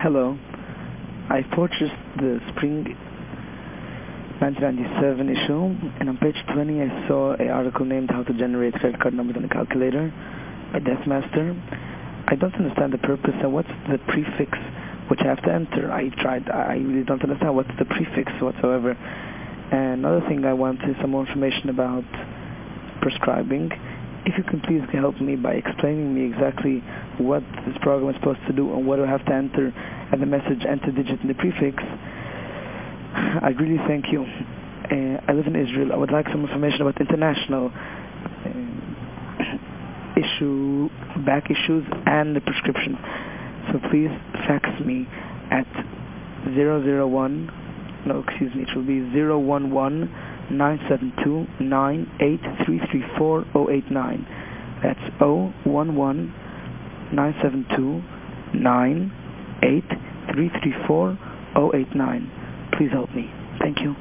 Hello. I purchased the spring 1997 issue, and on page 20 I saw an article named How to Generate Credit Card Numbers on a Calculator by Deathmaster. I don't understand the purpose and what's the prefix which I have to enter. I tried, I really don't understand what's the prefix whatsoever. And another thing I want is some more information about prescribing. If you can please help me by explaining me exactly what this program is supposed to do and what I have to enter and the message enter digit in the prefix, I really thank you. Uh, I live in Israel. I would like some information about international uh, issue, back issues, and the prescription. So please fax me at 001, no, excuse me, it will be 011 972 98334 That's 011 972 98334 Please help me. Thank you.